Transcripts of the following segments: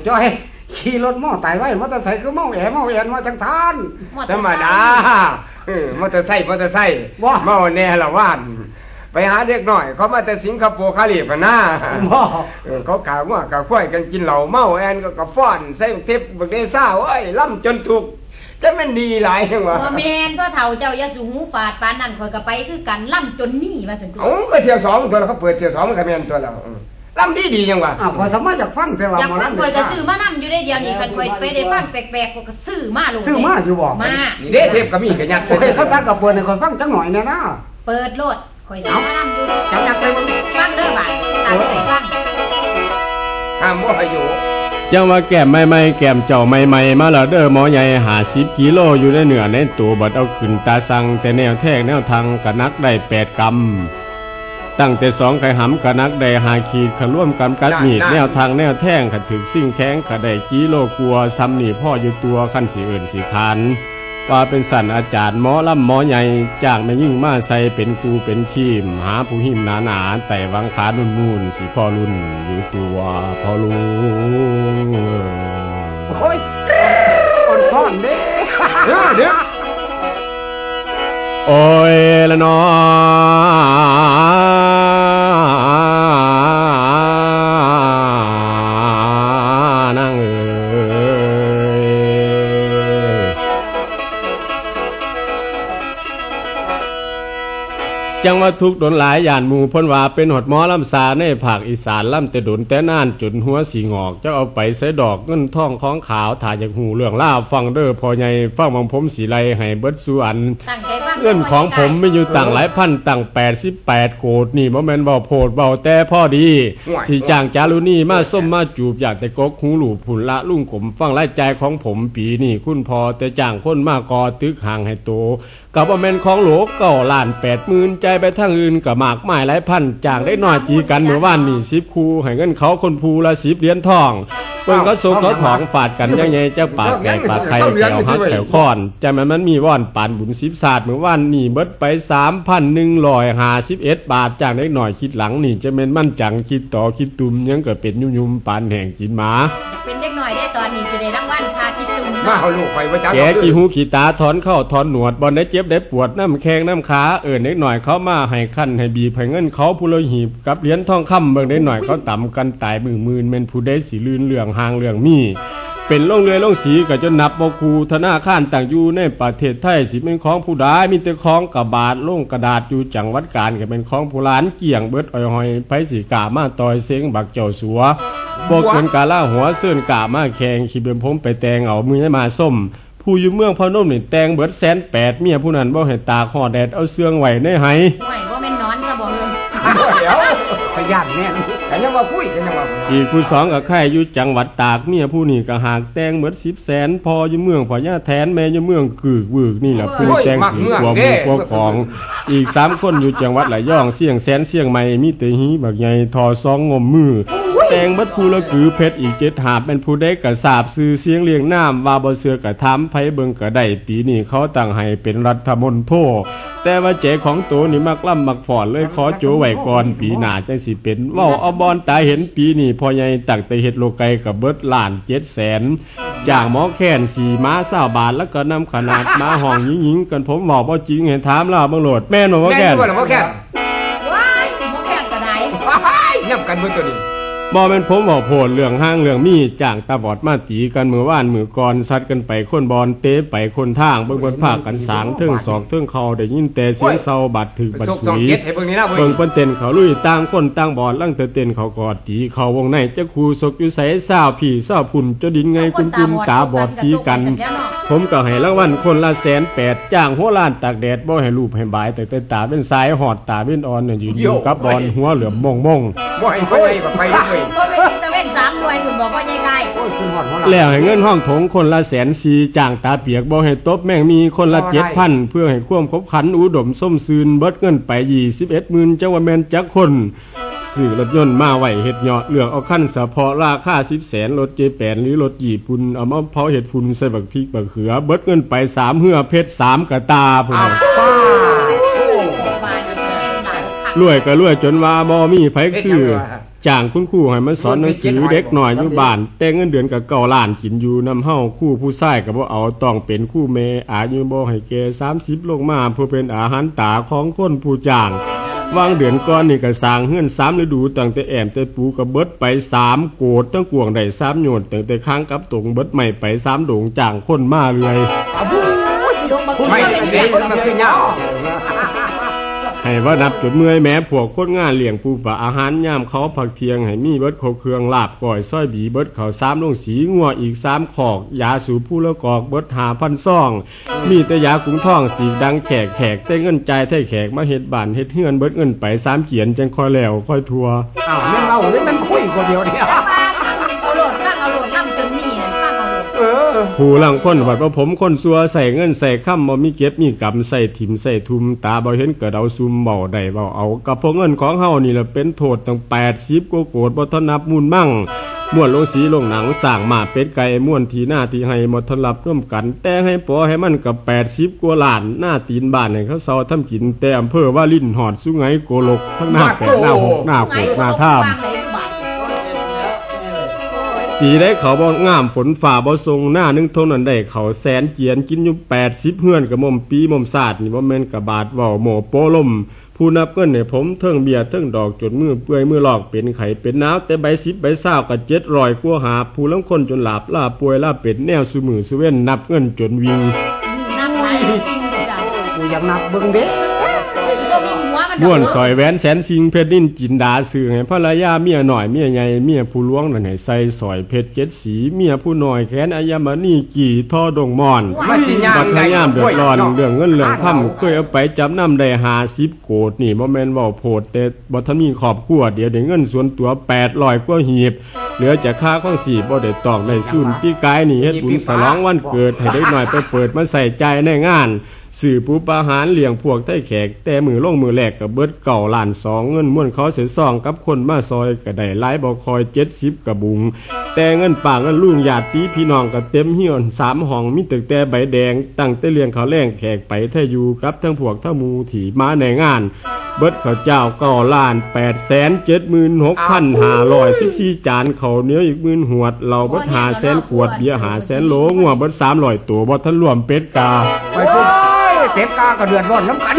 าวแต่จ้อยขี่รถเมาตายไว้มอเตอร์ไซค์ก็เมาแอเมาแอนมาจังทานธรรมดาเออมอเตอร์ไซค์มอเตอร์ไซค์ว่าเมาแน่ละว่านไปหาเด็กหน่อย เขามาแต่สิงคโปร์คาลิฟกันนะบ่เออเขากล่าวว่ากล่าวค่อยกันกินเหล้าเมาแอนก็กระฟ้อนใส่เทปบักเดซ่าเอ้ยล่ำจนถูกจะมันดีหลายจังวะบ่แม่นพ่อเฒ่าเจ้าอย่าสูหูฝาดปานนั้นข่อยก็ไปคือกันล่ำจนมีว่าซั่นตัวเอ้าก็เที่ยวสองตัวแล้วเขาเปิดเที่ยวสองมันก็แม่นตัวแล้วอืม ล่ำดีดีจังวะอ้าวพอสามารถอยากฟังแต่ว่าอยากหมอฟังลำข่อยก็เด็กซื้อมานำอยู่ได้เดียวนี่คันข่อยไปได้ฟังแปลกๆข่อยก็ซื้อมาโลดซื้อมาอยู่บ่มานี่เด้เทปก็มีกระยัดโอ้ยเขาซักกับเปิดให้คนฟังจังหน่อยเนี่ยนะเปิดโลดข่อยซื้อมานำอยู่จังอยากไปมันฟังเด้อบาดตามใจฟังห้ามว่าอยู่เจ้ามาแก้มใหม่ๆแก้มเจ้าใหม่ๆมาแล้วเด้อหมอใหญ่หาสิบกิโลอยู่ในเหนือในตัวบัดเอาขึ้นตาสังแต่แนวแทกแนวทางกะนักได้แปดกำ ตั้งแต่สองไข่หำกะนักได้หาขีดขร่วมกันกัดมีดแนวทางแนวแท่งขัดถึกสิ่งแข้งกะได้กิโลกลัวซ้ำนี่พ่ออยู่ตัวขั้นสีอื่นสีคานว่าเป็นสันอาจารย์หมอลำหมอใหญ่จากไม่ยิ่งมาใส่เป็นครูเป็นขีม หาผู้หิมหนาหนาๆแต่วังขานุ่นนูนๆสีพ่อรุ่นอยู่ตัวพ่อลุงโอ้ยคนซ่อนเด้เดี๋ยวเดี๋ยว โอ้ จังว่าทุกข์โดนหลายย่านหมู่เพ้นว่าเป็นหดหมอลำซาในภาคอีสานลำแต่ดนแต่นานจนหัวสีงอกเจ้าเอาไปใส่ดอกเงินทองของขาวถ่ายจากหูเรื่องล่าวฟังเด้อพอใหญ่ฟังบังผมสีไลให้เบิดสุอันตั้งใจฟังเงินของผมไม่อยู่ต่างหลายพันต่างแปดสิบแปดโกดนี่บ่แม่นเบาโพดเบาแต่พ่อดีที่จ้างจารุณีมาส้มมาจูบอยากแต่กกหูหลูผุนละลุงขมฟังรายใจายของผมปีนี่คุณพอแต่จ้างคนมากอตึกห่างให้โต กับว่าแม่นของหลวเก่าล้านแปดหมื่นใจไปทางอื่นกับมากมายหลายพันจางได้น้อยจีกันเมื่อวานนี่สิบคูให้เงินเขาคนภูละสิบเหรียญทอง เพิ่งเขาส่งเขาถองฝาดกันยังไงเจ้าปากแก่ปากใครแถวฮักแถวค้อนจะมันมันมีว่อนปานบุญสิบศาสตร์เมื่อวานนี่เบิดไปสามพันหนึ่งร้อยห้าสิบเอ็ดบาทจากเล็กหน่อยคิดหลังนี่จะเป็นมั่นจังคิดต่อคิดตุมยังก็เป็นยุ่มยุมๆปานแห่งกินหมาเป็นเด็กน้อยได้ตอนนี้สิได้รางวัลค่าคิดตุ่มมาเอาลูกไปไว้จ้าแกกี่หูขี่ตาถอนเข้าถอนหนวดบอลได้เจ็บได้ปวดน้ำแข้งน้ำขาเอินเล็กหน่อยเขามาให้ขั้นให้บีบให้เงินเขาผู้ละหีบกับเหรียญทองคำเบิ่งได้หน่อยเขาต่ำกันตายมือมืนเมนผู้ได้สีลื่นเหลืองหางเหลืองมีเป็นล่องเรือล่องสีก็จะนับบ่คูธนาคารต่างอยู่ในประเทศไทยสิเป็นของผู้ใดมีแต่ของกระบาดล่งกระดาษอยู่จังหวัดกาญก็เป็นของผู้ล้านเกี่ยงเบิดอ้อยหอยไผสีกามาต่อยเสียงบักเจ้าสัวพวกเงินกาล่าหัวเสื่อนกามาแขงขีเบิ่มผมไปแตงเอามือให้มาส้มผู้อยู่เมืองพนมนี่แตงเบิดแสนแปดเมียผู้นั้นบ่ให้ตากหอแดดเอาเสื้องไหวในไหห่วยว่แม่ ขยันแน่นกันยังมาคุยกันยังมาอีกผู้สองกับใครอยู่จังหวัดตากเมียผู้นี่ก็หากแตงเบิดสิบแสนพออยู่เมืองพอย่าแทนแม่อยู่เมืองกึกวึกนี่แหละผู้แตงถือกลัวหมูกลัวของอีกสามคนอยู่จังหวัดไหลย่องเสี่ยงแสนเสี่ยงใหม่มีแต่หีบักใหญ่ทอซองงมมือแตงเบัดผู้ละกือเพชรอีกเจ็ดหาบเป็นผู้ได้กระสาบซื้อเสียงเลียงน้ำว่าบ่เสือกระทำไผเบิงกระได้ปีนี้เขาตั้งให้เป็นรัฐมนโท แต่ว่าเจของโตนี่มักล่ำมักฝอนเลยขอโจไว้ก่อนปีหน้าจังสิเป็นเว้าเอาบอนตาเห็นปีนี้พอใหญ่ตักแต่เฮ็ดโลไกกับเบิดล้านเจ็ดแสนจ้างหมอแค้นสี่ม้าเศร้าบาทแล้วก็นำขนาดม้าห้องยิงๆกันผมบอกว่าจริงเห็นถามล่าเบังโหลดแม่นบอกว่าแม่แค้นด้วยหรือว่าแค่ว้ายบ่แค่นก็ได้ยับกันเมื่อตัวนี้ บอเป็นผมบอกโผดเรื่องห้างเรื่องมีจ้างตาบอดมาตีกันมือว่านมือก่อนซัดกันไปคนบอลเตะไปคนทางเบิ่งบนภาคกันสางเทิงสอกเทิงเขาได้ยินแต่เสียงเศร้าบัดถึกบัดสุยเบิ่งเบิ่เบิ่งเปิ้นเต้นเขาลุยต่างคนต่างบอดลั่งเตเต้นเขากอดตีเขาวงในจะคูศกอยู่ใสสาวผีสาวพุ่นจะดินไงคุณคุณตาบอดตีกัน ผมก็ให้รางวัลคนละแสนแปดจ้างหัวล้านตากแดดบ่ให้รูปให้บายแต่แต่ตาเป็นสายหอดตาเป็นอ่อนอยู่อยู่กับบอลหัวเหลือมมงมง บ่ให้ไปแบบไปเลยก็เป็นตะเว้นสามหน่วยคุณบอกว่ายังไงโอ้ยขึ้นหอดหัวหลังแล้วให้เงินห้องโถงคนละแสนสีจ้างตาเปียกบ่ให้ตบแม่งมีคนละเจ็ดพันเพื่อให้ความคบขันอุดมส้มซืนเบิดเงินไปยี่สิบเอ็ดหมื่นจังว่าแมนจักคนซื้อรถยนต์มาไหวเห็ดเหยาะเลือกเอาขั้นเฉพาะราคาสิบแสนรถเจแปนหรือรถญี่ปุ่นเอามาเผาเห็ดฝุ่นใส่บักพริกบักเขือ เบิดเงินไปสามเหือเพชรสามกระตาพุ่น รวยก็รวยจนว่าบ่มีไผคือจ้างคุณครูให้มาสอนหนังสือเด็กหน่อยอยู่บ้าน แต่เงินเดือนก็เก่าล้านกินอยู่นำเฮาครู่ผู้ชายก็บ่เอาต้องเป็นครู่แม่อายุบ่ให้แก่30ลงมาเพื่อเป็นอาหารตาของคนผู้จ้างวางเดือนก่อนนี่ก็สร้างเฮือนสามฤดูตั้งแต่แอมแต่ปูก็เบิดไปสามโกดตั้งกวงได้สามโยนตั้งแต่ค้างกับตรงเบิดใหม่ไปสามโดงจ้างคนมาเรื่อยลงมาคุยไม่ว่าเป็นเด้มันคือยาว ให้ว่านับจุดเมื่อยแม้พวกคนงานเลี้ยงปูปลาอาหารย่ามเขาผักเทียงให้มีเบิดเขาเครื่องลาบก่อยส้อยบีเบิดเขาสามลงสีงัวอีกสามขอกยาสูบผู้ละกอกเบิดหาพันซ่อง มีแต่ยากุ้งท่องสีดังแขกแขกแต่เงินใจายไทยแขกมาเฮ็ดบานเฮ็ดเฮือนเบิดเงินไปสามเขียนจังคอยแล้วคอยทัวอ้าวแม่นเราหรือมันคุยคนเดียวเนี่ย ผู้ลังคนวัดว่าผมคนซัวใส่เงินใส่ค่ำบ่มีเก็บมีกำใส่ถิ่มใส่ทุมตาบ่เห็นเกิดเอาซุมเบาได้เบาเอากับพวกเงินของเฮานี่ละเป็นโทษตั้ง80กว่าโกดบ่ทนนับมูลมั่งม่วนลงสีลงหนังสร้างมาเป็ดไก่ม่วนทีหน้าทีให้หมดทนรับร่วมกัน แต่ให้ปอให้มันกับ80กว่าล้านหน้าตีนบ้านให้เขาเซาทำกินแต่อำเภอว่าลิ้นหอดสุไงโกลกทั้งหน้าแปดหน้าหกหน้าโขกหน้าท่าม ปีได้เขาบ่งามฝนฝ่าบ่ทรงหน้านึงเท่านั้นได้เขาแสนเจียนกินอยู่แปดสิบเฮือนกับมมปีมมศาสตร์นี่บ่แม่นกะบาดเว้าหมอโปลมผู้นับเงินเนี่ยผมเทิงเบียร์เทิงดอกจนมือเปื่อยมือหลอกเป็นไข่เป็นน้าวแต่ใบสิบใบเศร้ากับเจ็ดรอยกลัวหาผู้ลังคนจนหลับล่าป่วยล่าเป็ดแนวสุมือสุเว้นนับเงินจนวิงน้ำไหลปิ้งจ้ะกูอยากนับเบิ่งเด้ก็ วิ่งหัวมันม่วนซอยแหวนแสนสิงเพชรนิ่นจินดาสื่อให้ภรรยาเมียหน่อยเมียใหญ่เมียผู้ล้วงนั่นให้ใส่ซอยเพชรเจ็ดสีเมียผู้น้อยแขนอายามณีกี่ท่อดงมอนมาสิยาบังดพยายามเดือดร้อนเรื่องเงินเรื่องค่ำเคยเอาไปจำนำได้หาสิบโกดนี่บ่แม่นเว้าโพดแต่บ่ทันมีครอบครัวเดี๋ยวได้เงินส่วนตัวแปดร้อยกว่าหีบเหลือจากค่าของสีบ่ได้ตอกได้ซุนพี่กายนี่เฮ็ดบุญสลองวันเกิดให้ได้หน่อยไปเปิดมาใส่ใจในงาน สื่อปูปาหารเลี้ยงพวกไต้แขก แต่มือล่งมือแหลกกับเบิดเก่าล้านสองเงินม้วนเขาเสียซองกับคนมาซอยก็ได้หลายบ่คอยเจ็ดสิบกระบุง แต่เงินป่าเงินลุงญาดตีพี่น้องก็เต็มเหี่ยนสามห้องมีตึกแต่ใบแดง ตั้งแต่เลี้ยงเขาวแรงแขกไปแท้อยู่กับทั้งพวกทั้งมูถีมาในงาน เบิดข้าเจ้าก้าล้านแปดแสนเจ็ดหมื่นหกพันห้าร้อยสิบสี่จานเขาเนี้ยวอีกหมื่นหวดเราเบิดหาแสนขวดเบียร์หาแสนโหลงัวเบิดสามร้อยตัวบ่ทันรวมเป็ดกาไปพู เป็บกาก็เดือดร้อนน้ำกัน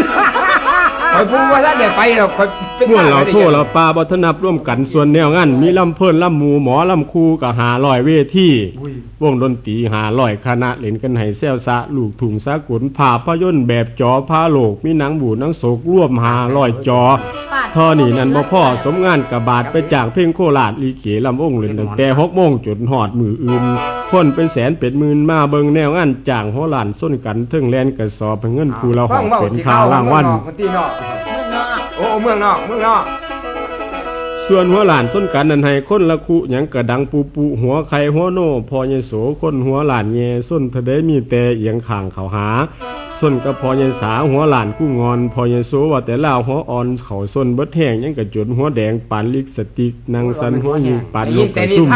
คอยพูดว่าถ้าเด้ไปเราคอย เป็นม่วนเราโทษเราปลาบ่ทนับร่วมกันส่วนแนวงั้นมีลำเพิ่นลำหมูหมอลำคูกับหาลอยเวทีวงดนตรีหาลอยคณะเล่นกันให้แซวซะลูกถุงสากลภาพยนตร์แบบจอพาโลกมีหนังบูหนังโศกร่วมหาลอยจอท่อนี่นั่นบ่พ่อสมงานกับบาทไปจากเพลงโคราชลีเกลำวงเล่นตั้งแต่หกโมงจนหอดมืออื่นคนเป็นแสนเป็นหมื่นมาเบิงแนวงานจ้างหัวหลานส้นกันเทิงแลนกระสอบให้เงินคูละหฟัองเว้าเป็นสิค่าเข้รางวัลเมืองน โอ้เมืองนอกเมืองนอก ส่วนหัวหลานส้นกันนันให้คนละคุหยังกระดังปูปูหัวไข่หัวโนพอเยโสคนหัวหลานเยส้นทะเดมีแต่เอียงข่างเขาหาส้นกับพอเยสาหัวหลานกู้งอน พอเยโสว่าแต่ล่าวหัวอ่อนเขาส้นเบิดแห้งยังกระจุนหัวแดงปานลิกสติกนางสันหัวยิปานนกกระซุ่ม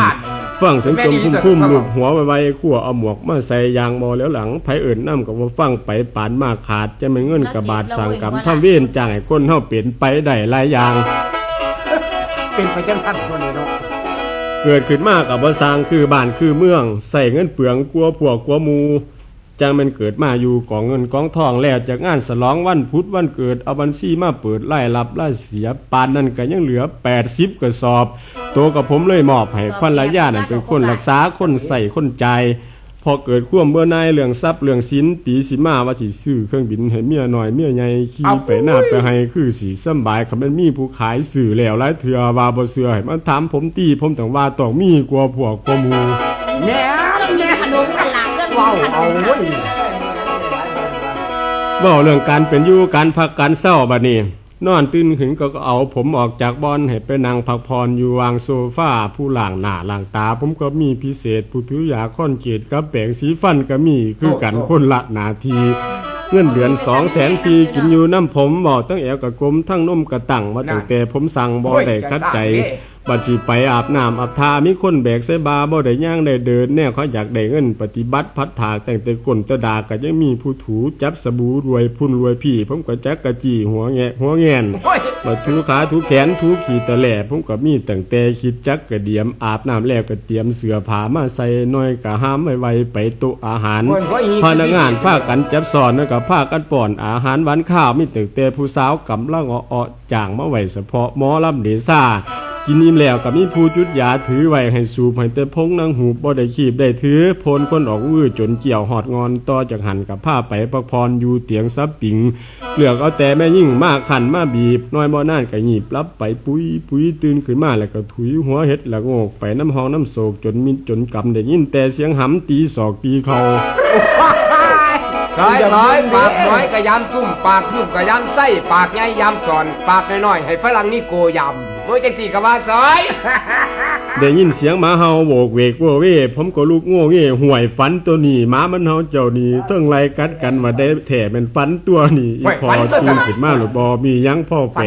ฟังเสียงจมพุ่มพุ่มลูกหัวไวๆขั่วเอาหมวกมาใส่ยางมอแล้วหลังไผเอิ่นน้ำกับว่าฟังไปปานมากขาด จะไม่เงินกระบาดสั่งกำทำเวียนจ้างให้คนเฮาเปลี่ยนไปได้หลายอย่าง เป็นไปจังสั้นคนนี้เนาะเกิดขึ้นมากับว่าสร้างคือบ้านคือเมือง ใส่เงินเปลืองกลัวพวกกลัวหมูจังมันเกิดมาอยู่กองเงินกองทองแล้วจากงานสลองวันพุธวันเกิดเอาบัญชีมาเปิดไล่รับไล่เสียปานนั้นก็ยังเหลือแปดสิบกระสอบ ตัวกับผมเลยมอบให้พันละญานั่นเป็นคนรักษาคนใส่คนใจายพอเกิดข่วามเบื่อหนายเรื่องทรัพย์เรื่องสินปีสิมาว่าสิซื้อเครื่องบินให้เมียหน่อยเมียใหญ่ขี่ไปหน้าไปให้คือสีสำบายคำเป็นมีผู้ขายสื่อแล้วหลายเถื่อว่าบ่เสือให้มันถามผมตีผมต้องว่าต้องมีกลัวพวกกลัวหมูแหน่เครื่องบินขนมขนมเครื่องบิว้าวนขนเอามเว้ยเว่าเรื่องการเป็นอยู่การพักการเศร้าบัดนี้ นอนตื่นขึ้นก็เอาผมออกจากบอนให้ไปนั่งพักผ่อนอยู่วางโซฟาผู้ล่างหน้าล่างตา ผมก็มีพิเศษผู้ถือยาค้อนเกตกับแปรงสีฟันก็มีคือกันคนละหนาทีเงินเดือนสองแสนสี่กินอยู่น้ำผมบอกตั้งแอวกับกลมทั้งนมกระตังมาตั้งแต่ผมสั่งบอได้คัดใจ บัดสิไปอาบน้ำอาบทามีคนแบกใส่บาบ่ได้ย่างได้เดินแน่เขาอยากได้เงินปฏิบัติพัดถากแต่งแต่ก้นตะดาก็ยังมีผู้ถูจับสบู่รวยพุ่นรวยพี่ผมก็จักกะจี้หัวแงะหัวแงนโอ้ยมาถูขาถูแขนถูขี่ตะแหล่ผมก็มีตั้งแต่คิดจักกระเดียมอาบน้ำแล้วก็เตรียมเสื้อผ้ามาใส่น้อยกะห้ามไว้ๆไปโต๊ะอาหารโอ้ยโอ้ยอีกพนักงานพากันจับสอนแล้วก็พากันป้อนอาหารหวานข้าวมีตั้งแต่ผู้สาวกำลังเอาๆจ่างมาไว้เฉพาะหมอลำเดซ่า กินอิ่มแล้วก็มีผู้จุดยาถือไว้ให้สูบให้แต่พงนางหูบ่ได้ขีบได้ถือโพนคนออกวื้อจนเกี่ยวหอดงอนต่อจากหันกับผ้าไปพักพรอยู่เตียงซับปิงเลือกเอาแต่แม่ยิ่งมากขันมาบีบน้อยบ่นานก็หยิบรับไปปุ้ยปุ้ยตื่นขึ้นมาแล้วก็ถุยหัวเห็ดละโงกไปน้ำห้องน้ำโศกจนมินจนกำได้ยินแต่เสียงหำตีศอกตีเขาสายสายปากน้อยกะยำซุ่มปากยุ่มกะยำไส้ปากใหญ่ยำสอน ปากน้อยๆให้ฝรั่งนี่โกยำ โมจังสี่กะว่าสายได้ยินเสียงหมาเห่าโบกเวกโวเวผมก็ลูกโง่เง่ห่วยฝันตัวนี้หมามันเห่าเจ้านี่เทิงไล่กัดกันว่าได้แถเป็นฝันตัวนี่อีพอตื่นขึ้นมาหรือบอมีหยังพ่อแปร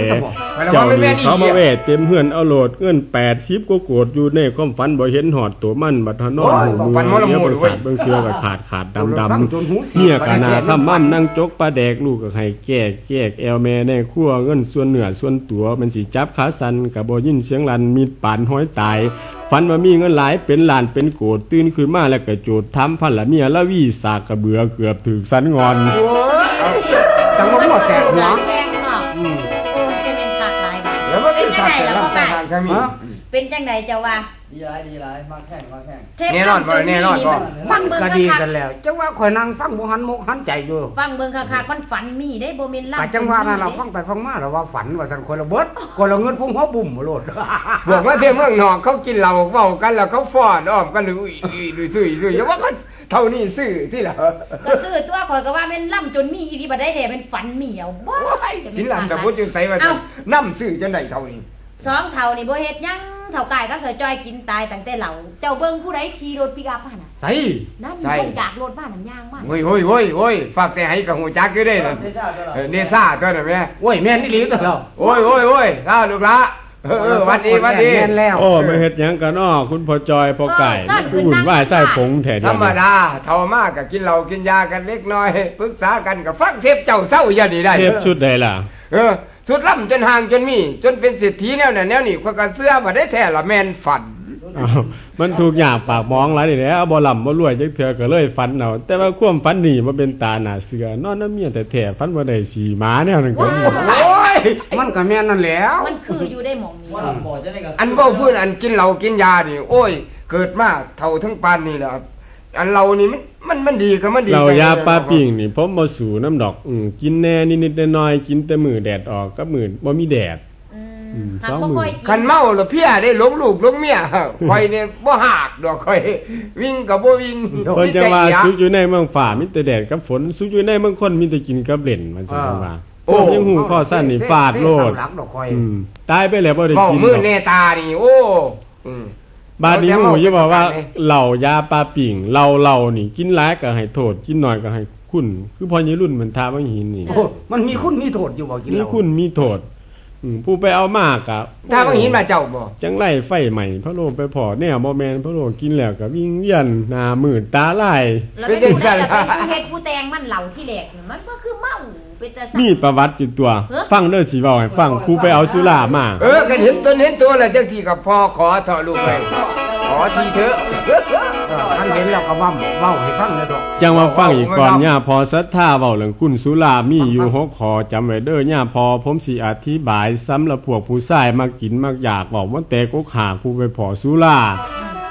เจ้านี่เขามาเวทเต็มเฮือนเอาโหลดเงินแปดสิบก็โกรธอยู่ในความฝันบ่เห็นหอดตัวมันบัดทะนอนหูมือเนี้ยบริษัทเบิ่งเสือก็ขาดขาดดำดำเนี่ยกะนาข้ามมั่มนั่งจกปลาแดกลูกก็ให้แก้แก้แอลแม่ในครัวเงินส่วนเหนือส่วนตัวมันสิจับขาสันกับบ่ยินเสียงลันมีดปานห้อยตายฝันว่ามีเงินหลายเป็นล้านเป็นโกดตื่นขึ้นมาแล้วก็โจดทำพันละเมียละวีสากกระเบือเกือบถึกสันงอนจังว่าหัวแตกหัวแพงเนาะ ทางขมิ้นเป็นจังไดเจ้าว่าดีหลายดีหลายมาแข่งมาแข่งเทปแน่นอนบ่แน่นอนบ่มันเบิ่งก็คัดีกกันแล้วจังว่าข่อยนั่งฟังบ่หันมุกหันใจอยู่ๆฟังเบิ่งคักๆมันฝันมีได้บ่แม่นแต่ล่ำจังว่านั่นเราฟังไปฟังมาเราว่าฝันว่าสันคนละเบิดคนละเงินพุ่งหัวบุ่มโลดบอกว่าเที่ยวเมืองนอกเขากินเหล้าเว้ากันแล้วเขาฟ้อนอ้อมกันหรืออุ้ยอุ้ยอุ้ยซุยซุยอย่าว่าเขาเท่านี้ซื้อที่ละก็ซื้อตัวข่อยก็ว่าแม่นล่ำจนมีอีที่บ่ได้แท้เป็นฝันมีเอาบ่สินหลังจะพูดจุใส่ว่าเอ้าน้ำซื้อจังไดเท่านี้ สองเท่านี่บ่เฮ็ดหยังเท่ากายก็เคยจ้อยกินตายตั้งแต่เหล่าเจ้าเบิ่งผู้ใดขี่รถปิกอัพมาน่ะใส่นั่นใช่ลงจากรถบ้านนั่นย่างมากโอ้ยโอ้ยโอ้ยโอ้ยฝากแต่ให้กับหูจักอยู่ได้นั่นเออเนซ่าตัวนั้นแม่โอ้ยแม่นนี่หลีตัวเราโอ้ยโอ้ยโอ้ยข้าวลูกละเออเออหวันดีหวันดีแม่นแล้วโอ้ไม่เฮ็ดหยังกันอ้อคุณพ่อจอยพ่อไก่มันคือหุ่นว่ายไส้ผงแถเดีธยรวรมนี่ดาเท่ามากกับกินเหล้ากินยากันเล็กน้อยปรึกษากันกับฟังเทปเจ้าเศร้าอย่าดีได้เทปชุดใดล่ะเออ สุดล่ำจนห่างจนมี จนเป็นเศรษฐีแนวนั้นแนวนี้ข้อยก็เสื้อมาได้แท้ละแม่นฝัน อ้าวมันถูกหยาบปากมองหลายนี่แหล้วบ่ลำบ่รวยจักเทื่อก็เลยฝันเอาแต่ว่าความฝันนี่บ่เป็นตาหน้าเสือนอนน้ำเมียแต่แท้ฝันบ่ได้สีหมาแนวนั้นก็มี โอ้ย มันก็แม่นนั่นแหล้ว มันคืออยู่ได้หมองนี้ ว่าบอกจะได้กับ อันเว่าพื้นอันกินเหล้ากินยานี่โอ้ย เกิดมาเท่าทั้งปานนี่แหละ อันเรานี่มันมันมันดีก็มันดีเราไปยาปลาปิ่งนี่ผมบ่สูน้ำดอก อืมกินแน่นิดๆหน่อยๆกินแต่มือแดดออกกับมือบ่มีแดดอือืมมหากสองบ่หมื่นค่อยกินคันเมาแล้วเพี้ยได้หลงลูกหลงเมียคอยเนี่ยบ่หักดอกคอย วิ่งกับบ่วิ่งเพิ่นจะว่ามีแต่สุอีกหอยู่ในเมืองฝ่ามีแต่แดดกับฝนสุกอยู่ในเมืองคนมีแต่กินกับเล่นมันสิว่าโอ้ผมยังหูข้อสั้นนี่ฟาดโลดหลักดอกคอยอืมตายไปแล้วบ่ได้เมากินมือหรอกเนตานี่โอ้อืม บาดนี้หูจะบอกว่าเอาแต่เมาเหล่ายาปลาปิ่งเหล่าเหล่านี่ กินหลายก็ให้โทษ กินน้อยก็ให้คุณคือพอยี่รุ่นเหมือนทาบางหินนี่โอ้มันมีคุณมีโทษอยู่บ่กินมีเหล้าคุณมีโทษอืมผู้ไปเอามากะถ้าบางหินมาเจ้าบ่จังไล่ไฟใหม่พระโลไปพอแนวบ่แมนพระโลกินแล้วก็วิ่งเวียนหน้ามืดตาลายแล้วเป็นผู้ใดล่ะเป็นผู้เฮ็ดผู้แต่งมันเหล่าที่แหลกนี่มันก็คือเมาเป็ นตาสัมีประวัติอยู่ตัวเอ้อฟังเด้อสิเว้าให้ฟังครูไปเอาสุรามา เออก็เห็นตนเห็นตัวแล้วจังที่กับพ่อขอเถอะลูกไปขอทีเถอะเออท่านเห็นแล้วก็เว้าเว้าให้ฟังเลยดอกจังว่าฟังอีกก่อนย่าพอศรัทธาเว้าเรื่องคุณสุรามีอยู่หกขอจำไว้เด้อย่าพอผมสิอธิบายสำหรับพวกผู้ชายมากินมักอยากบอกว่าแต่กกหาผู้ไปพอสุรา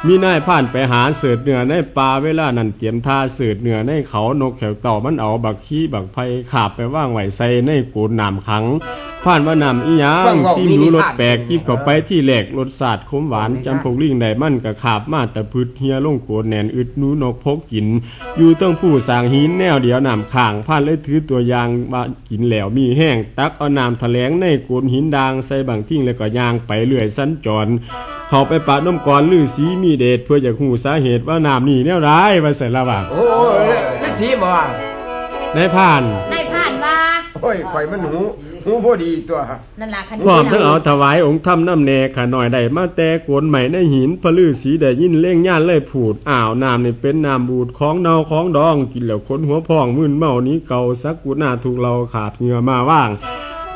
มีนายผ่านไปหาเสือดเหนือในป่าเวลานั้นเตรียมท่าเสือดเหนือในเขานกแขวเต่ามันเอาบักขี้บักไฟขาบไปว่างไหวใส่ในกูนนามขังผ่านว่านำอีหยังซิมดูรถแปลกกิบเข้าไปที่แหลกรสศาสตร์ขมหวานจำพวกลิงได้มันกะขาบมาแต่พืชเฮียลงโกนแหนนอึดหนูนกพกกิน อยู่ต้องผู้สร้างหินแนวเดียวน้ำข้างผ่านเลยถือตัวอยางว่ากินแล้วมีแห้งตักเอาน้ำแถลงในโกนหินดางใส่บางทิ้งแล้วก็ยางไปเรื่อยสั้นจรเขาไปปะน้ำก่อนลือสีมีเดชเพื่ออยากหูสาเหตุว่าน้ำนี่แนวร้ายว่าเสร็จแล้วว่าโอ้ยนั่นทีบ่ว่าในผ่านในผ่านว่าโอ้ยข่อยมันหู หูหูบ่ดีตัวนั่นล่ะคันพร้อมทั้งเอาถวายองค์ถ้ำน้ำแน่ขาหน่อยได้มาแต่โกนใหม่ในหินพระลือสีได้ยินเล่งย่านเลยผูดอ้าวน้ำนี่เป็นน้ำบูดของเนาของดองกินแล้วคนหัวพองมึนเมานี้เก่าสักกุหน้าถูกเราขาดเหงื่อมาว่าง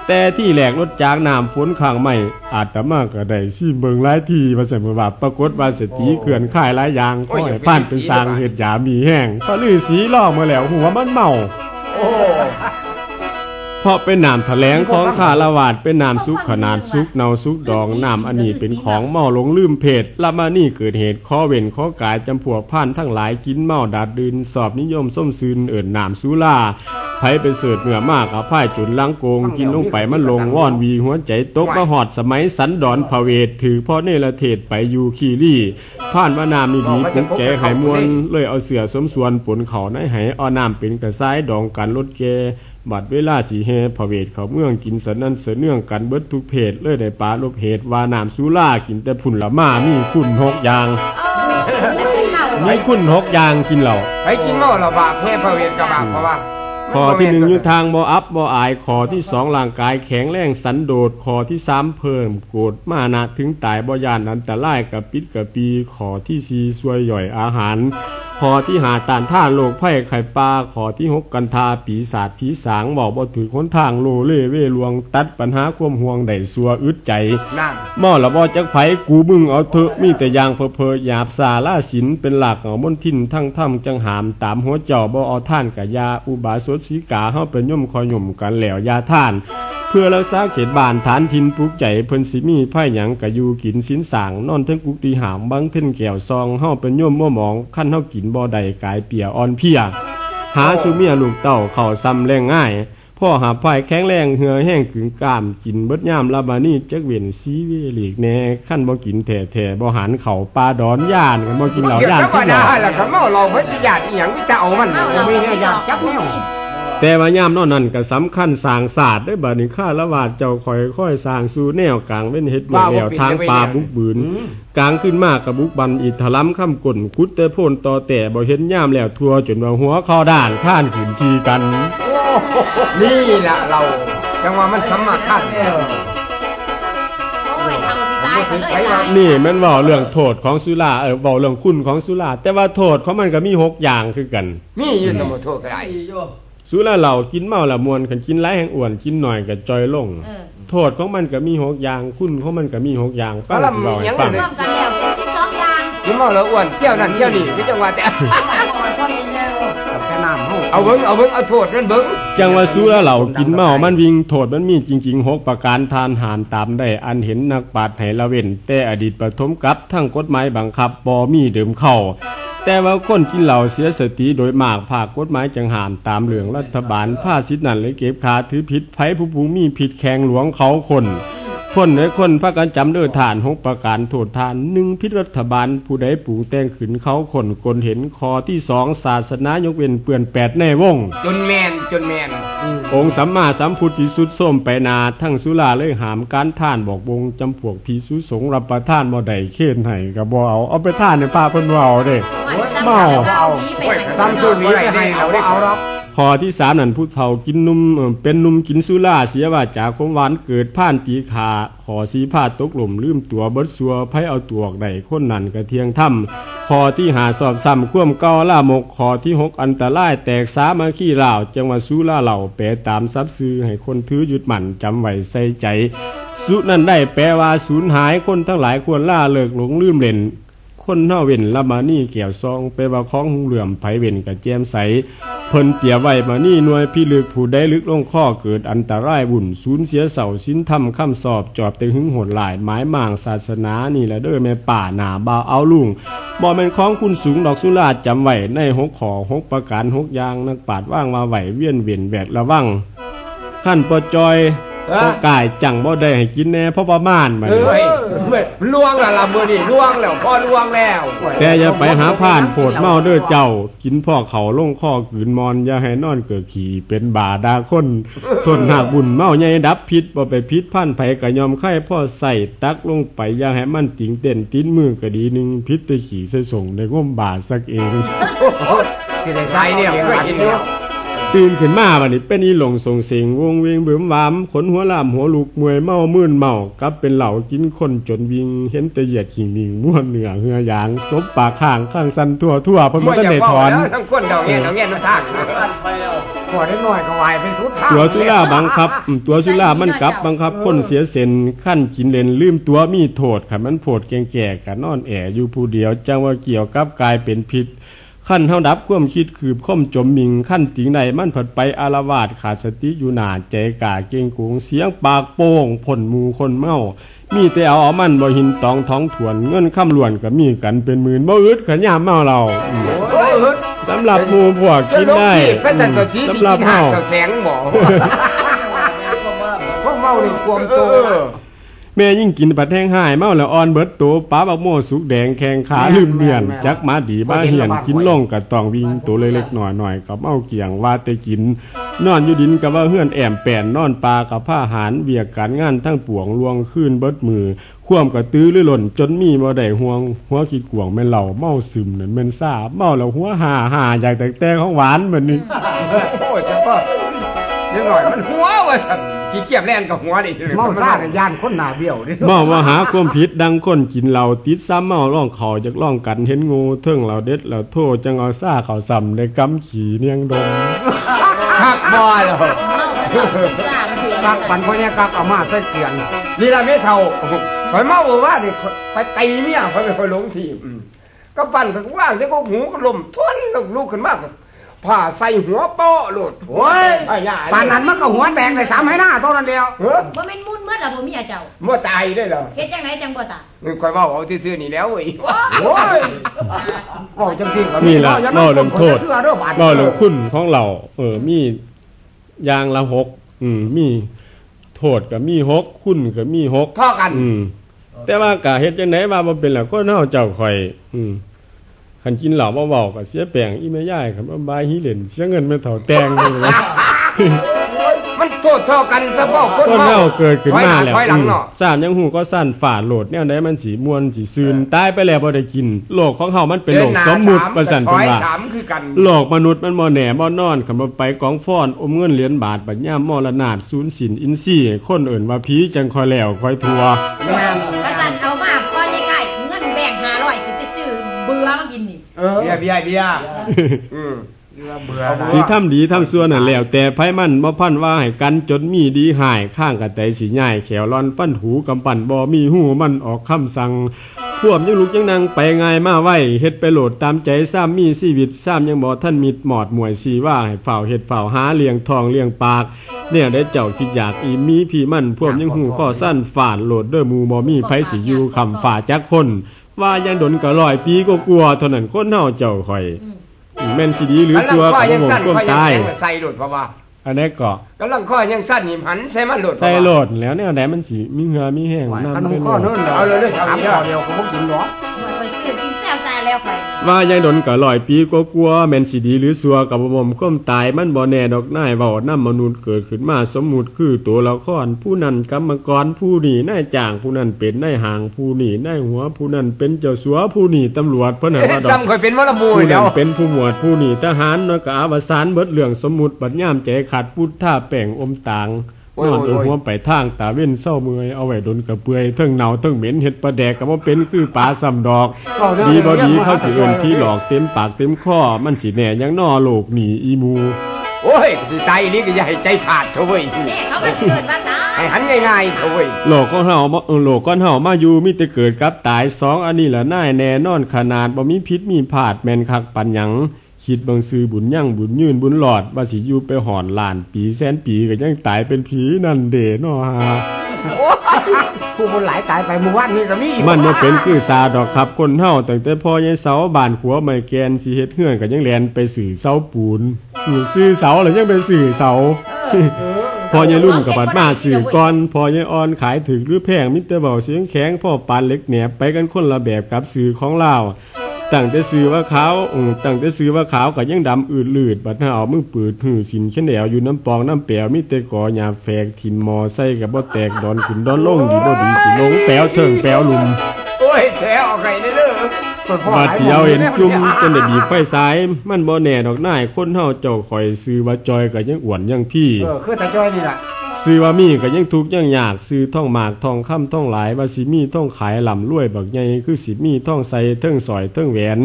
แต่ที่แหลกรถจากน้ำฝนข้างไม่อาจจะมากก็ได้ซีเบิงหลายทีมาเสมอว่าปรากฏว่าเศรษฐีเขื่อนข่ายหลายอย่างค่อยผ่านเป็นสร้างเห็ดยามีแห้งพระลือสีล่อมาแล้วหัวมันเมาโอ้ เพราะเป็นน้ำแถลงของข้าละวาดเป็นน้ำซุกขนาดซุกเนาซุกดองน้ำอันนี้เป็นของเมาหลงลืมเพศละมานี่เกิดเหตุข้อเว้นข้อกายจำพวกผ่านทั้งหลายกินเมาดาดดินสอบนิยมส้มซืนเอิ่นน้ำสุลาไผเป็นเสือเหนือมากอาพ่ายจุนลังโกงกินลงไปมันลงว่อนวีหัวใจตกมาหอดสมัยสันดอนพระเวทถือพ่อเนรเทศไปอยู่คีรี่ผ่านว่าน้ำมีดีปุกแกไขมวนเลยเอาเสือสมส่วนปนเขาในไหเอาน้ำเป็นกระซ้ายดองกันลดแก บัดเวลาสีเฮพระเวทเขาเมืองกินสนั่นเสนเนื่องกันเบิดทุกเพศเลยได้ปลาลบเหตุว่าน้ำสุรากินแต่พุ่นละมามีคุณหกอย่างเออแต่กินเมามีคุณหกอย่างกินเหล่าไปกินเมาเราบาปแพ้พระเวทกับบาปเพราะว่าขอที่หนึ่งอยู่ทางบ่อัพบ่อายขอที่สองร่างกายแข็งแรงสันโดษขอที่สามเพิ่มโกรธมานะถึงตายบ่ยานอันตรายกับปิดกับปีขอที่สี่ช่วยย่อยอาหาร ขอที่หาตานท่าโลกไผ่ไข่ปลาขอที่หกกันทาปีศาจผีสางบอกบ่ถือคนทางโลเล่เวลวงตัดปัญหาความห่วงได้สัวอึดใจนั่นหม้อละบ่จักไผกูมึงเอาเถอะมีแต่ยางเพอเพอหยาบสาล่าสินเป็นหลักเอามนทินทั้งถ้ำจังหามตามหัวเจ้าบ่เอาท่านกะยาอุบาสถสีกาเฮาเป็นย่อมคอยย่อมกันแล้วยาท่าน เพื่อรักษาเขตบ้านฐานทินปลูกใจเพิ่นสิมีไผ่หยังกะอยู่กินสินสางนอนเทั้งกุกตีหามบังเพ่นแก้วซองเฮาเป็นย่อมบ่หมองขั้นเฮากินบ่ได้กายเปียอ่อนเพลีย หาสุเมียลูกเต้าเข้าซ้ำแรงง่ายพ่อหาไผ่แข็งแรงเหือแห้งขึงกล้ามกินเบิดยามลาบานี่จักเวียนซีเวลีกแน่ขั้นบ่กินแถ่ๆบ่หันเข่าปลาดอนย่านกันบ่กินเหล้าย่านธรรมที่หนดาอแหละครับเมาเราเพิ่นสิญาติอีหยังก็จะเอามันเมาเรามีเนี่ยอยากจับแนว แต่ว่ายามนอนนั้นก็สำคัญสร้างศาสตร์ได้บัดนี้ข้าละวาดเจ้าคอยค่อยสร้างสู่แนวกลางเว้นเฮ็ดบ่แล้วทางป่าบุกบืนกลางขึ้นมากกับบุกบันอิทลัมค่ำกลกุดแต่โพนต่อแต่บ่เห็นย่ามแล้วทัวจนว่าหัวเข้าด้านข้านขืนทีกัน นี่แหละเราจังว่ามันสำคัญโอ้ยเท่าสิตายก็เลยตายนี่แมันเว่าเรื่องโทษของสุราเออเว้าเรื่องคุณของสุราแต่ว่าโทษของมันก็มีหกอย่างคือกัน มีอยู่สมุทรโทษก็ได้ไอ้โย สุราเหล่ากินเมาละมวนคันกินหลายแห่งอ้วนกินหน่อยก็จอยลงเออโทษของมันก็มีหกอย่างคุณของมันก็มีหกอย่างฟังแล้วสิเว้าให้ยังฟังไงรวมกันแล้วเป็นสิบสองอย่างกินเมาแล้วอ้วนเที่ยวนั่นเที่ยวนี่คือจังว่าแต่กับแค่น้ำเฮาเอาเบิ่งเอาเบิ่งเอาโทษนั่นเบิ่งจังว่าสุราเหล่ากินเมา มันวิ่งโทษมันมีจริงๆหกประการทานหารตามได้ อันเห็นนักปราชญ์ให้ละเว้นแต่อดีตปฐมกับทั้งกฎหมายบังคับบ่มีเดิมเข้า แต่ว่าคนกินเหล่าเสียสติโดยมากภาคกฎหมายจังหามตามเหลืองรัฐบาลผ้าสิทธินั่นเลยเก็บขาถือผิดไผผู้ผู้มีผิดแข่งหลวงเขาคน คนในคนพากันจำเด้อฐานหกประการโทษทานหนึ่งพิษรัฐบาลผู้ใดปลูกแต่งขืนเขาคนกลเห็นคอที่สองศาสนายกเว้นเปื่อนแปดในวง จนแมนจนแมนองค์สัมมาสัมพุทธิสุดส้มไปนาทั้งสุราเลยหามการท่านบอกวงจำพวกพีสุสงฆ์รับประทานบ่ได้เค้นให้ก็บ่เอาเอาไปท่านในพาเพิ่นบ่เอาเด้เมาเอาหนีไปไหนซ้ำสูตรนี้ไปให้เราได้เอาหรอก พอที่สามนั่นผู้เฒ่ากินนุ่มเป็นนุ่มกินสุราเสียว่าจากความหวานเกิดผ่านตีขาขอสีผ้าตกหล่มลืมตัวเบิดสัวไผเอาตัวออกได้คนนั่นกระเทียงถ้ำขอที่หาสอบซ้ำคว่มก้าล่ามกขอที่หกอันตรายแตกสามาขี้เหล่าจังว่าสุราเหล่าแปลตามซับซื้อให้คนถือหยุดหมั่นจำไว้ใส่ใจ สุนั่นได้แปลว่าสูญหายคนทั้งหลายควรล่าเลิกหลงลืมเล่นคนเฮาเว้นละมานี่เกี่ยวซองไปว่าของเหลื่อมไผเว้นกับแจมใส เพิ่นเปียไว้มานี่หน่วยพี่ลึกผู้ได้ลึกลงข้อเกิดอันตรายบุญสูญเสียเสาสิ้นทำคำสอบจอบแต่หึงโหดหลายหมายม่างศาสนานี่แหละเด้อแม่ป่าหนาบ่าวเอาลุงบ่เป็นของคุณสูงดอกสุราชจำไว้ในหกขอหกประการหกยางนักปาดว่างมาไหวเวียนเวียนแวดระวังขั้นปอจอย ก็กายจังบ่ได้ให้กินแน่เพราะประมาณมันเอ้ยเว้ยล่วงและละมือนี่ล่วงแล้วพอล่วงแล้วแต่อย่าไปหาผ่านโผดเมาเด้อเจ้า กินพ่อเขาลงข้อกืนมอนอย่าให้นอนเกิดขี่เป็นบาดาคนทนหากบุญเมาใหญ่ดับพิษบ่ไปพิษพันไผกะยอมไข่พ่อใส่ตักลงไปอย่าให้มันติงเต้นติ้นมือก็ดีหนึงพิษไปขี่ใส่ส่งในง่มบาดสักเองสิได้ใส่เนี่ยไม่กินเนี่ยเตื่นขึ้นมาบัดนี้เป็นอีหลงส่งเสียงวงเวงเบิ่มหวามขนหัวลามหัวลูกมวยเมามื่นเมากลับเป็นเหล่ากินคนจนวิงเห็นแต่เหยียดขิงนิงม่วนเหนือเหือยางซบปากข้างข้างสันทั่วทั่วเพิ่นบ่ทันได้ถอนทั้งคนเดาเงี้ยเดาเงี้ยมาทางไปแล้วพอได้น้อยก็ไหวไปสุดทางตัวสุราบังคับอืมตัวสุรามันกลับบังคับคนเสียเส้นขั้นกินเลนลืมตัวมีโทษค่ะมันโผดแกงแก่กะนอนแออยู่ผู้เดียวจังว่าเกี่ยวกับกลายเป็นพิษ ขั้นเฮาดับความคิดคืบค่อมจมมิงขั้นติงใดมันผัดไปอารวาสขาดสติอยู่หนาใจกาเก่งกูงเสียงปากโป้งผลหมูคนเมา มีแต่เอาเอามันบ่หินตองท้องถวนเงินข้ามล้วนก็มีกันเป็นหมื่นบ่อึดขะยามเมาเราอืมโอ้ยสำหรับหมู่พวกจะกินลงได้ที่ก็แต่ตัวสีที่สำหรับกินหาเฮาดตัวแสงบ่พวกเมานี่ความโต แม่ยิ่งกินปัดแห้งหายเมาแล้วอ่อนเบิดตัวป้าบักโม่สุกแดงแข็งขาลืมเดือน จักมาดีบ้าเหียนกินล่องกับตองวิ่งตัวเล็กๆหน่อยๆกับเมาเกี่ยงว่าแต่กิน นอนอยู่ดินกับว่าเฮือนแอมแป่นนอนปลากับผ้าหารเวียกการงานทั้งปวงลวงขึ้นเบิดมือคว่ำกระตื้อหรือหล่นจนมีบ่ได้ห่วง หัวขี้กวงแม่นเหล่าเมาซึมนั่นแม่นซ่าเมาแล้วหัวหาหาอยากแต่แต่ของหวานเหมือนนี้โอ้ยจะก็เดี๋ยวหน่อยมันหัวว่าสั่น ขี้เกียจแล่นกับหัวนี่เมาซ่าในยานคนหน้าเบี้ยวดิเมาว่าหาความผิดดังคนกินเหล้าติดซ้ำเมาล่องเขาจากล่องกันเห็นงูเทิงเหล่าเด็ดเหล่าโทษจังเอาซ่าเขาซ้ำในกำขี่เนียงดมหักบ่อยแล้วเมาแต่เราเป็นซ่ามันเถื่อนกักปันพ่อเนี่ยกักเอามาใส่เกียนนี่ละไม่เท่าข่อยเมาบอกว่านี่ไปตีเมียข่อยไม่ค่อยหลงทีมอืมก็ปั่นก็ว่างแต่ก็หูก็ลมทวนลูกขึ้นมาก ผ่าใส่หัวเป้อหลุดโอ้ยไอ้ย่าปานนั้นมันก็หัวแตกในสามให้หน้าตัวนั้นเดียวเฮ้ยบ่แม่นมุ่นเมื่อล่ะบ่มีอาเจ้าบ่ตายได้เหรอเฮ็ดจังไดจังบ่ตายนี่ข่อยเมาเอาที่ซื้อนี่แล้วเว้ยโอ้ยโอ้จังสิก็มีนี่แหละอย่าเมาเรื่องโทษคนละเรื่องบาดเมาเรื่องคุณของเราเออมีอยางละหกอืมมีโทษกับมีหกคุณกับมีหกท่อกัน อืมแต่ว่ากะเฮ็ดจังไหนว่าบ่เป็นล่ะคนเฮาเจ้าข่อย อืม คันกินเหล้าบ่เว้าก็เสียแปลงอีแม่ยายคันบ่บายหิเล่นเสียเงินแม่เฒ่าแตงนี่แหละมันโทษเท่ากันซะพ่อคนคนเฮาเกิดขึ้นมาแล้วถอยหลังเนาะสามยังหูก็สั้นฝ่าโหลดแนวใดมันสิม่วนสิซืนตายไปแล้วบ่ได้กินโลกของเฮามันเป็นโลกสมมุติประสันถเพิ่อนยว่าสามคือกันโลกมนุษย์มันบ่แหน่บ่นอนคันบ่ไปกองฟ้อนอมเงินเหรียญบาทบัดยามมรณาตสูญสินอินทรีย์คนเอิ่นว่าผีจังคอยแล้วคอยทัว ซื้อเบื่อมากินนี่เออเบียร์เบียร์เบียร์อืมเบื่อสีทำดีทำซัวนั่นแล้ว แต่ไผมันบ่พันว่าให้กันจนมีดีหายข้างกะไตสิใหญ่แขวร้อนปั้นหูกำปั่นบ่มีหูมันออกคำสั่งพวมยังลุกยังนั่งไปง่ายมาไว้เฮ็ดไปโหลดตามใจซ้ำมีชีวิตซ้ำยังบ่ท่านมิดหมอดหมวยสีว่าให้เฝ้าเฮ็ดเฝ้าหาเลี้ยงทองเลี้ยงปาก เนี่ยได้เจ้าคิดอยากอีมีพี่มันพวมยังหูข้อสั้นฝาดโหลดเด้อหมูบ่มีไผสิอยู่คำฝาจักคน ว่ายังดนก็ร้อยปีก็กลัวเท่านั้นคนเฮาเจ้าข่อยอืมแม่นสิดีหรือซัวข้ขอองยังผมสั้นก้มข้อยังตายแข็งใส่หลุดเพราะว่า อันนี้ก็กำลังข้อยังสั้นนี่หันใส่มันหลุดใส่โหลดแล้วเนี่ยไหนมันสิมีเหงือมีแห้งขนน้ำมเป็นข้อนู้นเอาเลยเลยถามข้อเดียวก็บ่กินหรอกหน่วยไปซื้อกินแซ่บซาแล้วไปว่ายังดนก็ร้อยปีก็กลัวแม่นสิดีหรือซัวกับบ่มก้มตายมันบ่แน่ดอกนายเว้านำมนุษย์เกิดขึ้นมาสมมุติคือตัวละครผู้นั้นกรรมกรผู้นี้นายจ้างผู้นั้นเป็นนายหางผู้นี้นายหัวผู้นั้นเป็นเจ้าสัวผู้นี้ตำรวจเพิ่นน่ะว่าดอกซ้ำค่อยเป็นวรมูผู้แล้นั้วนเป็นผู้หมวดผู้นี่ทหารน้อยก็อาวสานเบิดเรื่องสมมุติบัดย่ามใจขาดพุทธาแป้งอมตางนอนเอาหัวไปทางตาเว้นเศร้าเมื่อยเอาไว้ดนกระเปือยเทิงเนาเทิงเหม็นเห็ดปลาแดกก็บ่าเป็นคือปลาซ้ำดอก ดีบ่ดีเขาสิเอินพี่หลอกเต็มปากเต็มคอมันสิแหน่ยังนอโลกหนีอีมูโอ้ยสิตายอีนี่ก็อย่าให้ใจขาดเถอะเว้ยนี่เขาก็สิเกิดว่าตายให้หันง่ายๆเถอะเว้ยโลกของเฮามาเออโลกก้อนเฮามาอยู่มีแต่เกิดกับตายสองอันนี้แหละน่ายแน่นอนขนาดบ่มีพิษมีพาดแมนคักปันหยัง คิดเบางซื้อบุญยั่งบุญยืนบุญหลอดว่าสิอยู่ไปหอนล้านปีแสนปีก็ยังตายเป็นผีนั่นเด้เนาะฮะผู้บุญหลายตายไปเมื่อวานนี้ก็มีอีกมันบ่เป็นคือซาดอกครับคนเฮาตั้งแต่พ่อยายเสาบ้านขัวไม่แกนสิเฮ็ดเฮือนก็ยังแลนไปสื่อเสาปูนอือซื้อเสาแล้วยังไปสื่อเสาพอยายรุ่นกับบัดมาสื่อก่อนพอยายอ่อนขายถึงหรือแพงมิตรเบาเสียงแข็งพ่อปานเล็กแหนบไปกันคนละแบบกับสื่อของเราว ตั้งแต่สื่อว่าขาวอือตั้งแต่สื่อว่าขาวก็ยังดำอืดลืดบัดหาเอามือปืดหือสินแค่แนวอยู่น้ำปองน้ำแปวมีแต่ก่อหญ้าแฝกถิ่นมอใส่กับบ่แตกดอนขึ้นดอนลงดีบ่ดีสิลงแปวเถิงแปวลุมโอ้ยแถออกไงเด้อบาดเสียวเห็นจุ่มจนได้บีบไฟสาย มันบ่แน่ดอกนายคนเฮาเจ้าข่อยซื้อว่าจอยก็ยังอ้วนยังพี่เออคือตาจ้อยนี่ล่ะ ซื้อว่ามีก็ยังทุกข์ยังยากซื้อท่องหมากท่องค่ำท่องหลายว่าสิมีท่องขายลำรวยบักใหญ่คือสิมีท่องใส่เทิงสอยเทิงแหวน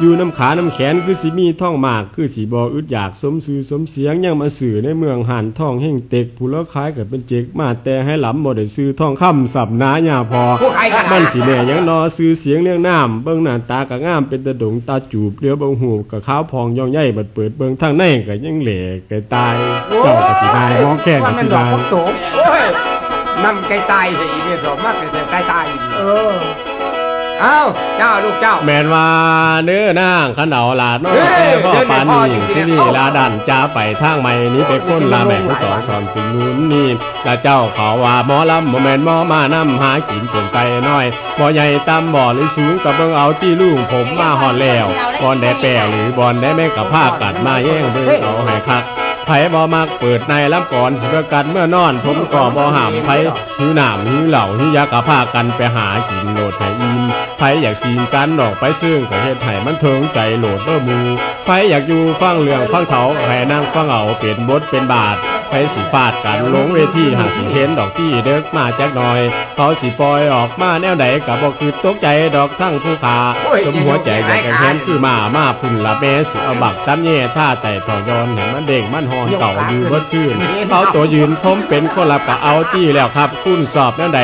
อยู่น้ำขาน้ำแขนคือสิมีท่องหมากคือสิบ่อึดอยากสมซื้อสมเสียงยังมาสื่อในเมืองหันท่องแห่งเต็กผู้ละขายก็เป็นเจกมาแต่ให้ลำบ่ได้ซื้อท่องค่ำสับนาหญ้าพอผู้ขายกันมันสิแน่ยังนอซื้อเสียงเลี้ยงน้ำเบิ่งหน้าตาก็งามเป็นตะดงตาจูบเลี้ยวเบิ่งหูก็ขาวพองย่องใหญ่บัดเปิดเบิ่งทางในก็ยังเหล่ก็ตายเจ้าก็สิได้มองแค่ก็ว่ามันสิดอกได้ของโตโอ้ยนำไก่ตายให้อีเนี่ยดอกมากแต่ไก่ตายอีกเออเอ้าเจ้าลูกเจ้า แม่นว่าเนื้อนางขันเอาลาดน้อเฮ้ยแต่พ่อเดินไปปานพ่อนี่จริงๆสินี่เอ้าลาดันจ้าไปทางใหม่นี้ไปค้นลาแบ่งสอนสอนปิงนู้นนี่แล้วเจ้าเขาว่าหมอลำบ่แม่นหมอมานำหากินตรงไกลน้อยบ่ใหญ่ตามบ่อหรือสูงกับเบิ่งเอาที่ลุงผมมาฮอดแล้วบอนได้แปรหรือบอนได้แม่กับผ้ากัดมาแย่งเบิ่งเอาให้คัก ไผบ่มักเปิดในลำก่อนสิเพื่อกันเมื่อนอนผมก็บ่ห้ามไผหิวน้ำหิวเหล่าหิวยากะพากันไปหากินโหลดให้อิ่มไผอยากซีนกันดอกไปซึ่งก็เฮ็ดให้มันเทิงใจโหลดเด้อหมูไผอยากอยู่ฟังเรื่องฟังเขาให้นั่งฟังเอาเป็นบทเป็นบาทไผสิฟาดกันลงเวทีหาสิเห็นดอกที่เด็กมาจักหน่อย เขาสิปล่อยออกมาแนวใดก็บ่คือตกใจดอกทั้งผู้ขาโอ้ยจมหัวใจอยากแค้นคือมามาพุ่นละแม่สิเอาบักตั้มแย่ท่าแต่ต่อยอนให้มันเด้งมันหอนเก่าอยู่เบิดคืนเขาตัวยืนผมเป็นคนรับก็เอาจี้แล้วครับ คุณสอบนั่นใด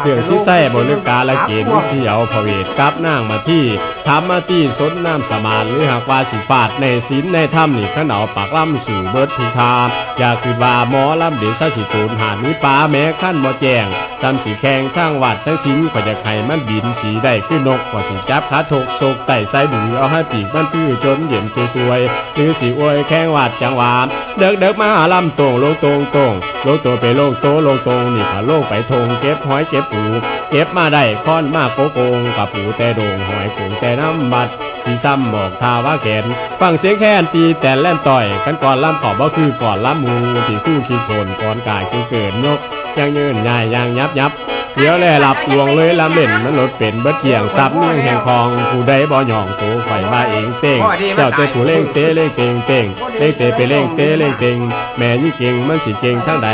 เรื่องสิใส่บริการละเกณฑ์วิสีเอาพระเวทกับนางมาที่ถามมาที่สนน้ำสมานหรือหากว่าสิฟาดในศีลในถ้ำนี่ขนเอาปากล่ำสู่เบิดทุกทาอย่าคือว่าหมอลำเดชะสิตูนหานี้ป้าแม้ขั้นบ่แจ้งจำสีแข่งทั้งวัดทั้งสินก็จะไข่มันบินผีได้ขึ้นนกกว่าสิจับขาถกโศกไต่ไส้บือเอาให้ปีกมันพื้อจนเย็นสวยๆหรือสิอวยแข้งวัดจังหวะเด็กเด็กมาลำตรงลงตรงตรงลงตัวไปลงโตลงตรงนี่ก็ลงไปทงเก็บหอยเก็บปูเก็บมาได้ค้อนมาโกโกงกับปูแต่โดงหอยปูแต่น้ำบัดสีซ้ำบอกทาว่าแขนฟังเสียงแค้นตีแต่แล่นต่อยกันก่อนลำขอบบ่คือก่อนลำมูที่คู่ขี้โคนก่อนกายคือเกิดนกยังยืนใหญ่ยังยับยับ เดี๋ยวแลหลับลวงเลยลำเล่นมันหลดเป็นเบิดเกี่ยงซับเมืองแห่งคองผู้ใดบ่ย่องโตไฟมาเองเต้งเจ้าเจ้าผู้เล่งเต้เล่งเต้งเต้งเล่งเต้ไปเล่งเต้เล่งเต้งแม่ยี่เก่งมันสิเก่งทั้งใด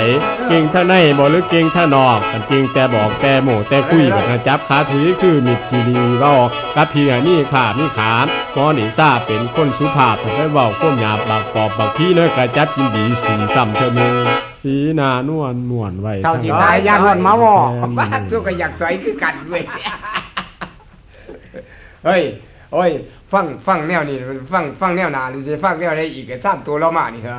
เก่งทั้งในบ่หรือเก่งทั้งนอกกันเก่งแต่บอกแต่โหมแต่คุยแบบจับขาถือคือมิดกีรีเว้ากับพี่อันนี่ขามีขาหมอนี่ทราบเป็นคนสุภาพแต่ไปเว้าก้มหยาบบักปอบบักพี่เนื้อกระจับกินดีสีซ้ำเธอมึงสีหนานวลนวลไว้เจ้าสิตายยานวนมาวอบ้าตัวก็อยากสวยคือกันเว้ยเฮ้ยโอ้ย ฟังฟังแนวนี้ฟังฟังแนวหนาหรือจะฟังแนวใดอีกก็สามตัวเรามานี่เหรอ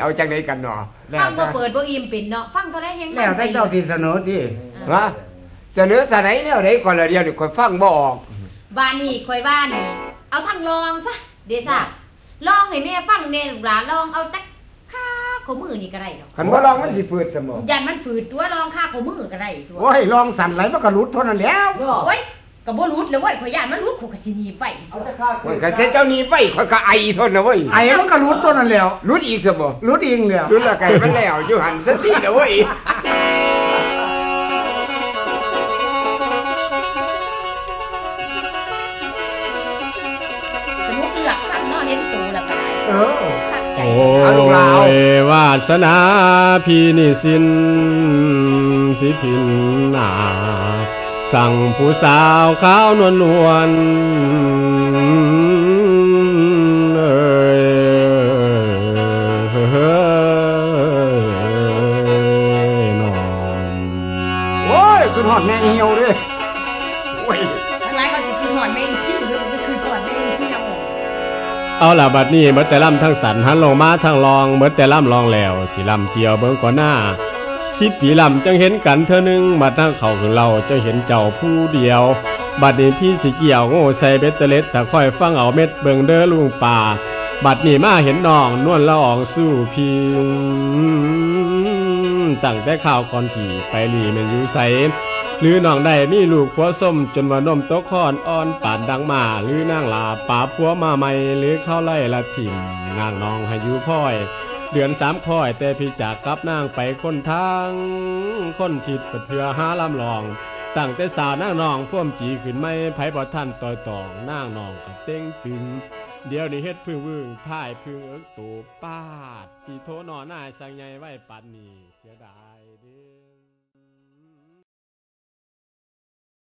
เอาจังไดกันเนาะฟังบ่เปิดบ่อิ่มเป็นเนาะฟังเท่าไรแฮงแล้วแต่เจ้าที่เสนอที่ฮะจะเนื้อแต่ไหนแนวไหนก่อนละเดียวนี่คนฟังบ่ออกบ้านนี่ข่อยบ้านนี่เอาทั้งลองซะเดซ่าลองให้แม่ฟังแน่ลูกหลานลองเอาจักค่า ของมือนี่ก็ได้ดอกคันว่าลองมันสิเปิดเสมอยันมันฝืดตัวลองค่าของมือก็ได้ตัวโอ้ยลองสั่นไหลมันก็หลุดเท่านั้นแล้วโอ้ยก็บ่รุดเลยเว้ยข่อยย่านมันรุดข่อยก็สิหนีไปมันก็เสียเจ้านี้ไปข่อยก็ไอทนนะเว้ยไอ้มันก็หลุดเท่านั้นแล้วรุดอีกเสมอหลุดเองแล้วรุดละไก่มันแล้วอยู่หันสตินะเว้ย อ้ยวาสนาพี่นิสินสิพินนาสั่งผู้สาวขาวนวลนวล เอาล่ะบัดนี้เมื่อแต่ล่ำทั้งสันหันลงมาทั้งลองเมื่อแต่ล่ำลองแล้วสิล่ำเกี่ยวเบิ่งก่อนหน้าสิบปีลำจังเห็นกันเธอหนึ่งมาตั้งเขาคือเราจะเห็นเจ้าผู้เดียว บัดนี้พี่สิเกี่ยวโง่ใส่เบ็ดเตล็ดถ้าค่อยฟังเอาเม็ดเบิงเด้อลุงป่า บัดนี้มาเห็นน้องนวลละอองสู้พีตั้งแต่ข่าวก่อนขี่ไปหลีมันอยู่ใส หรือน้องได้มีลูกผัวส้มจนว่านมตกคอนอ่อนปานดังมา หรือนางลาป่าผัวมาใหม่หรือเข้าไล่ละถิ่มนางน้องให้อยู่พ่อย เดือนสามค่อยแต่พี่จากกลับนางไปคนทาง คนทิดเพื่อหาลำลองตั้งแต่สาวนางนองพ่วมจีขึ้นไม่ไผบ่ท่านต่อยตองนางนองกับเต้งตึงเดี๋ยวนี้เฮ็ดพึ่งวึ่งพ่ายพึ่งเอิกตูปาดปีโทนอนายสังใหญ่ไว้ปัดนี้เสียดาย